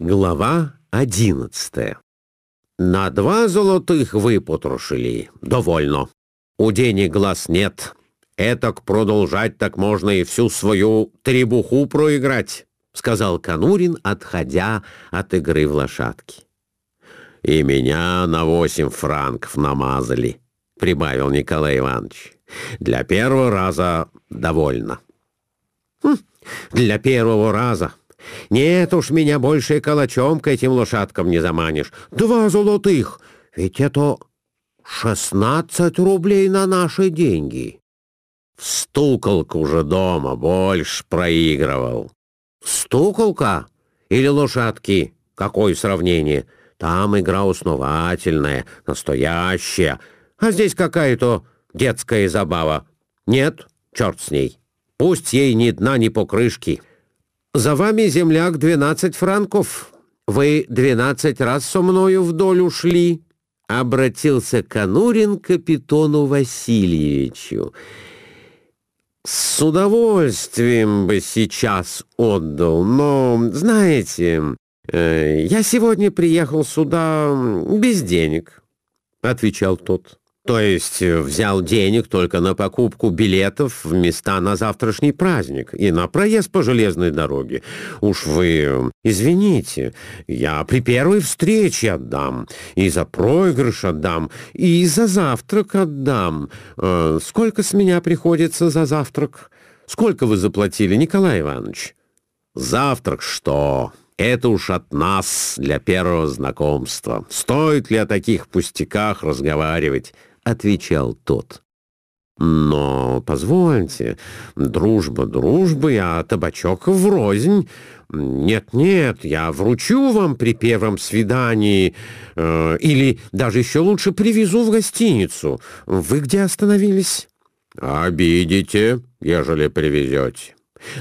Глава одиннадцатая. На два золотых вы потрошили. Довольно. У денег глаз нет. Этак продолжать так можно и всю свою требуху проиграть, сказал Конурин, отходя от игры в лошадки. И меня на восемь франков намазали, прибавил Николай Иванович. Для первого раза довольно. Хм, для первого раза, нет уж, меня больше калачом к этим лошадкам не заманишь. Два золотых, ведь это шестнадцать рублей на наши деньги. Стуколка уже дома больше проигрывал. Стуколка или лошадки? Какое сравнение? Там игра основательная, настоящая, а здесь какая-то детская забава. Нет, черт с ней. Пусть ей ни дна, ни покрышки. «За вами, земляк, двенадцать франков. Вы двенадцать раз со мною в долю шли», — обратился Конурин к капитону Васильевичу. «С удовольствием бы сейчас отдал, но, знаете, э, я сегодня приехал сюда без денег», — отвечал тот. То есть э, взял денег только на покупку билетов в места на завтрашний праздник и на проезд по железной дороге. Уж вы э, извините, я при первой встрече отдам, и за проигрыш отдам, и за завтрак отдам. Э, сколько с меня приходится за завтрак? Сколько вы заплатили, Николай Иванович? Завтрак что? Это уж от нас для первого знакомства. Стоит ли о таких пустяках разговаривать? — отвечал тот. «Но, позвольте, дружба дружбы, а табачок врознь. Нет-нет, я вручу вам при первом свидании, э, или даже еще лучше привезу в гостиницу. Вы где остановились?» «Обидите, ежели привезете».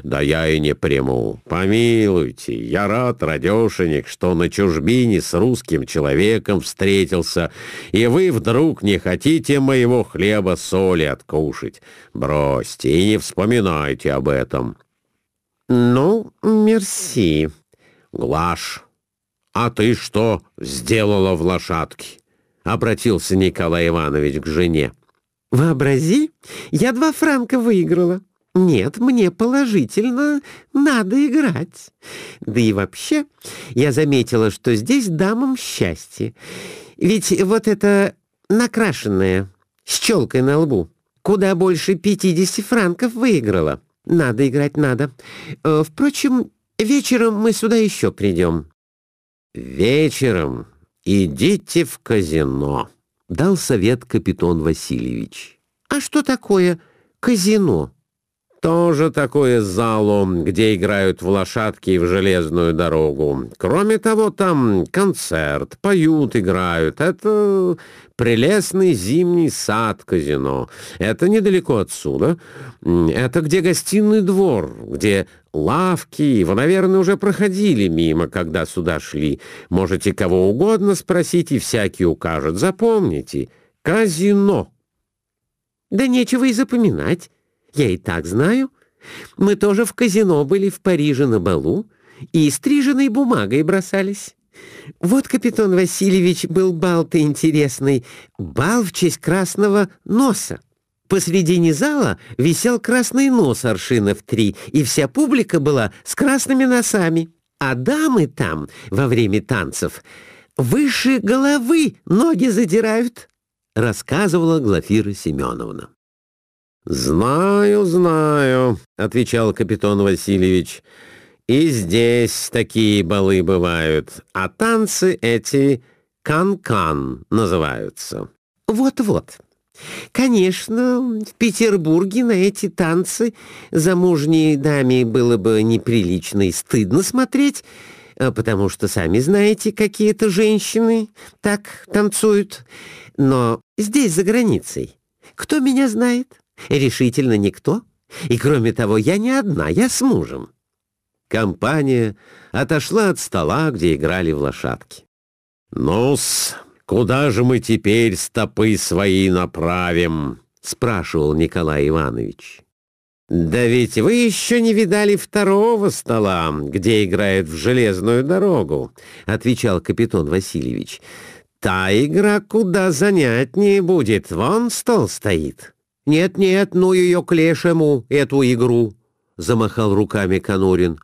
Да я и не приму. Помилуйте, я рад, радешенек, что на чужбине с русским человеком встретился, и вы вдруг не хотите моего хлеба соли откушать. Бросьте и не вспоминайте об этом. Ну, мерси. Глаш, а ты что сделала в лошадке? Обратился Николай Иванович к жене. Вообрази, я два франка выиграла. Нет, мне положительно надо играть. Да и вообще, я заметила, что здесь дамам счастье. Ведь вот это накрашенная, с челкой на лбу, куда больше 50 франков выиграла. Надо играть, надо. Э, впрочем, вечером мы сюда еще придем. Вечером идите в казино, дал совет капитан Васильевич. А что такое казино? Тоже такое зало, где играют в лошадки и в железную дорогу. Кроме того, там концерт, поют, играют. Это прелестный зимний сад казино. Это недалеко отсюда. Это где гостиный двор, где лавки. Вы, наверное, уже проходили мимо, когда сюда шли. Можете кого угодно спросить, и всякий укажет. Запомните, казино. Да нечего и запоминать. Я и так знаю. Мы тоже в казино были в Париже на балу и стриженной бумагой бросались. Вот капитан Васильевич был бал-то интересный. Бал в честь красного носа. Посредине зала висел красный нос аршинов три, и вся публика была с красными носами. А дамы там во время танцев выше головы ноги задирают, рассказывала Глафира Семеновна. «Знаю, знаю», — отвечал капитан Васильевич. «И здесь такие балы бывают, а танцы эти кан-кан называются». «Вот-вот. Конечно, в Петербурге на эти танцы замужней даме было бы неприлично и стыдно смотреть, а потому что, сами знаете, какие-то женщины так танцуют. Но здесь, за границей, кто меня знает?» Решительно никто. И кроме того, я не одна, я с мужем. Компания отошла от стола, где играли в лошадки. «Ну-с, куда же мы теперь стопы свои направим?» — спрашивал Николай Иванович. «Да ведь вы еще не видали второго стола, где играют в железную дорогу», — отвечал капитан Васильевич. «Та игра куда занятнее будет. Вон стол стоит». «Нет-нет, ну ее к лешему, эту игру», — замахал руками Конурин.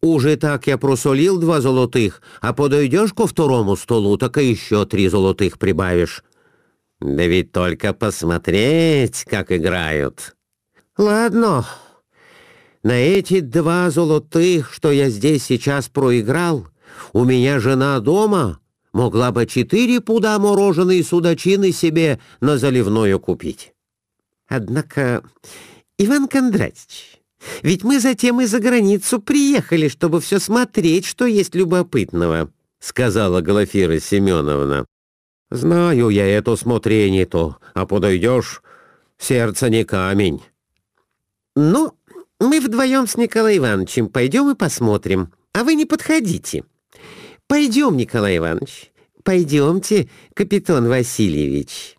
«Уже так я просолил два золотых, а подойдешь ко второму столу, так и еще три золотых прибавишь». «Да ведь только посмотреть, как играют». «Ладно, на эти два золотых, что я здесь сейчас проиграл, у меня жена дома могла бы четыре пуда мороженой судачины себе на заливное купить. Однако, Иван Кондратьевич, ведь мы затем и за границу приехали, чтобы все смотреть, что есть любопытного», — сказала Глафира Семеновна. «Знаю я это смотрение-то, а подойдешь, сердце не камень». «Ну, мы вдвоем с Николаем Ивановичем пойдем и посмотрим, а вы не подходите. Пойдем, Николай Иванович, пойдемте, капитан Васильевич».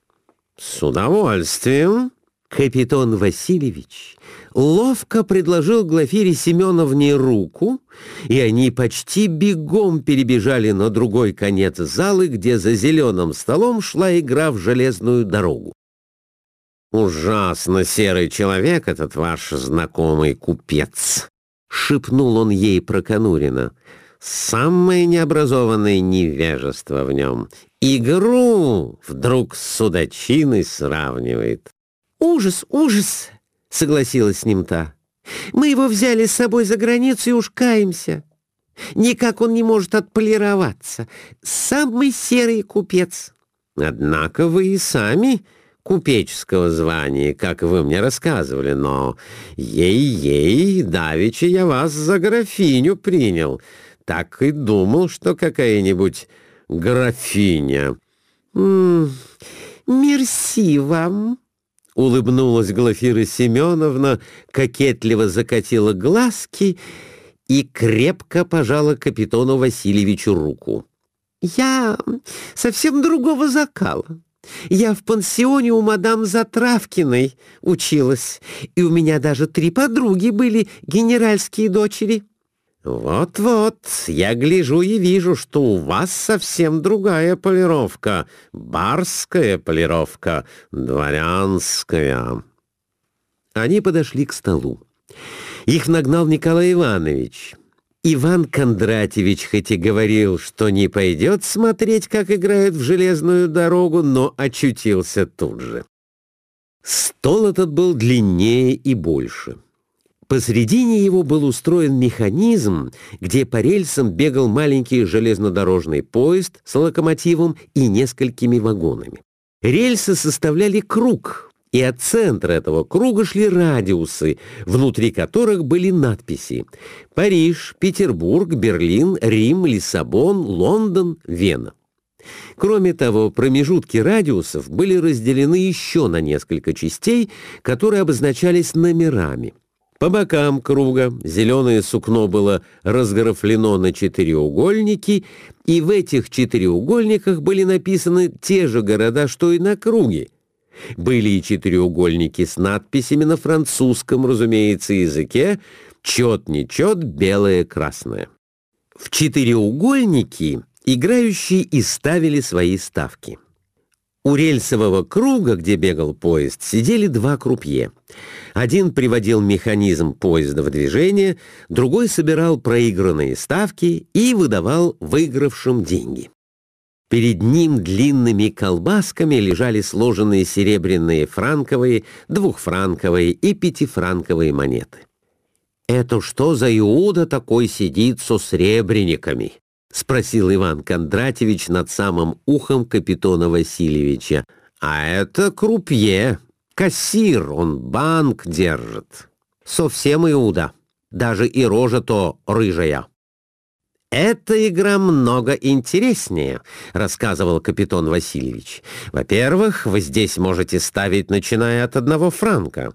«С удовольствием». Капитан Васильевич ловко предложил Глафире Семеновне руку, и они почти бегом перебежали на другой конец залы, где за зеленым столом шла игра в железную дорогу. «Ужасно серый человек этот ваш знакомый купец», — шепнул он ей про Конурина. «Самое необразованное невежество в нем. Игру вдруг с судачиной сравнивает». «Ужас, ужас!» — согласилась с ним та. «Мы его взяли с собой за границу и уж каемся. Никак он не может отполироваться. Самый серый купец». «Однако вы и сами купеческого звания, как вы мне рассказывали, но ей-ей, давеча я вас за графиню принял. Так и думал, что какая-нибудь графиня. Мерси вам, улыбнулась Глафира Семеновна, кокетливо закатила глазки и крепко пожала капитану Васильевичу руку. «Я совсем другого закала. Я в пансионе у мадам Затравкиной училась, и у меня даже три подруги были генеральские дочери». «Вот-вот, я гляжу и вижу, что у вас совсем другая полировка, барская полировка, дворянская». Они подошли к столу. Их нагнал Николай Иванович. Иван Кондратьевич хоть и говорил, что не пойдет смотреть, как играют в железную дорогу, но очутился тут же. Стол этот был длиннее и больше. Посредине его был устроен механизм, где по рельсам бегал маленький железнодорожный поезд с локомотивом и несколькими вагонами. Рельсы составляли круг, и от центра этого круга шли радиусы, внутри которых были надписи «Париж», «Петербург», «Берлин», «Рим», «Лиссабон», «Лондон», «Вена». Кроме того, промежутки радиусов были разделены еще на несколько частей, которые обозначались номерами. По бокам круга зеленое сукно было разграфлено на четыреугольники, и в этих четыреугольниках были написаны те же города, что и на круге. Были и четыреугольники с надписями на французском, разумеется, языке «Чет-нечет, белое-красное». В четыреугольники играющие и ставили свои ставки. У рельсового круга, где бегал поезд, сидели два крупье. Один приводил механизм поезда в движение, другой собирал проигранные ставки и выдавал выигравшим деньги. Перед ним длинными колбасками лежали сложенные серебряные франковые, двухфранковые и пятифранковые монеты. «Это что за Иуда такой сидит со сребрениками?» — спросил Иван Кондратьевич над самым ухом капитона Васильевича. «А это крупье, кассир, он банк держит. Совсем Иуда, даже и рожа-то рыжая». «Эта игра много интереснее», — рассказывал капитан Васильевич. «Во-первых, вы здесь можете ставить, начиная от одного франка.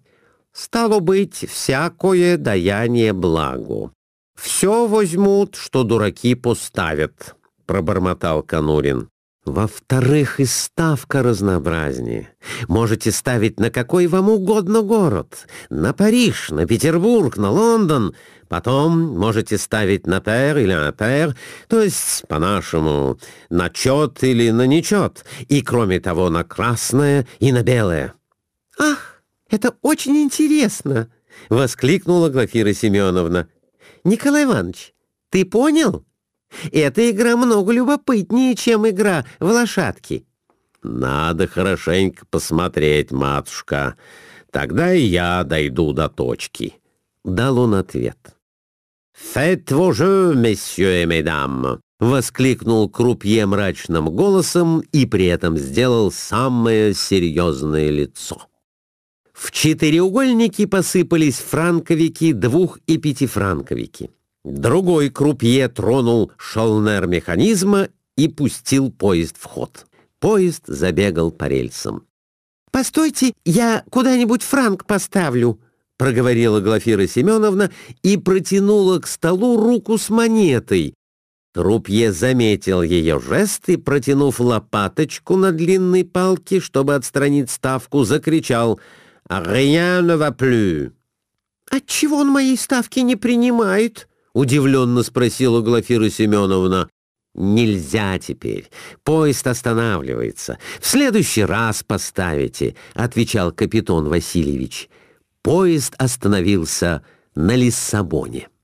Стало быть, всякое даяние благу. «Все возьмут, что дураки поставят», — пробормотал Конурин. Во-вторых, и ставка разнообразнее. Можете ставить на какой вам угодно город. На Париж, на Петербург, на Лондон. Потом можете ставить на пер или на пер, то есть, по-нашему, на чет или на нечет. И, кроме того, на красное и на белое. «Ах, это очень интересно!» — воскликнула Глафира Семеновна. «Николай Иванович, ты понял?» Эта игра много любопытнее, чем игра в лошадки. Надо хорошенько посмотреть, матушка. Тогда и я дойду до точки. Дал он ответ. «Faites vos jeux, messieurs et mesdames!» — воскликнул Крупье мрачным голосом и при этом сделал самое серьезное лицо. В четыреугольники посыпались франковики, двух- и пятифранковики. Другой крупье тронул шалнер механизма и пустил поезд в ход. Поезд забегал по рельсам. «Постойте, я куда-нибудь франк поставлю», — проговорила Глафира Семеновна и протянула к столу руку с монетой. Крупье заметил ее жест и, протянув лопаточку на длинной палке, чтобы отстранить ставку, закричал «Rien ne va plus!» «Отчего он моей ставки не принимает?» — удивленно спросила Глафира Семеновна. «Нельзя теперь. Поезд останавливается. В следующий раз поставите», — отвечал капитан Васильевич. Поезд остановился на Лиссабоне.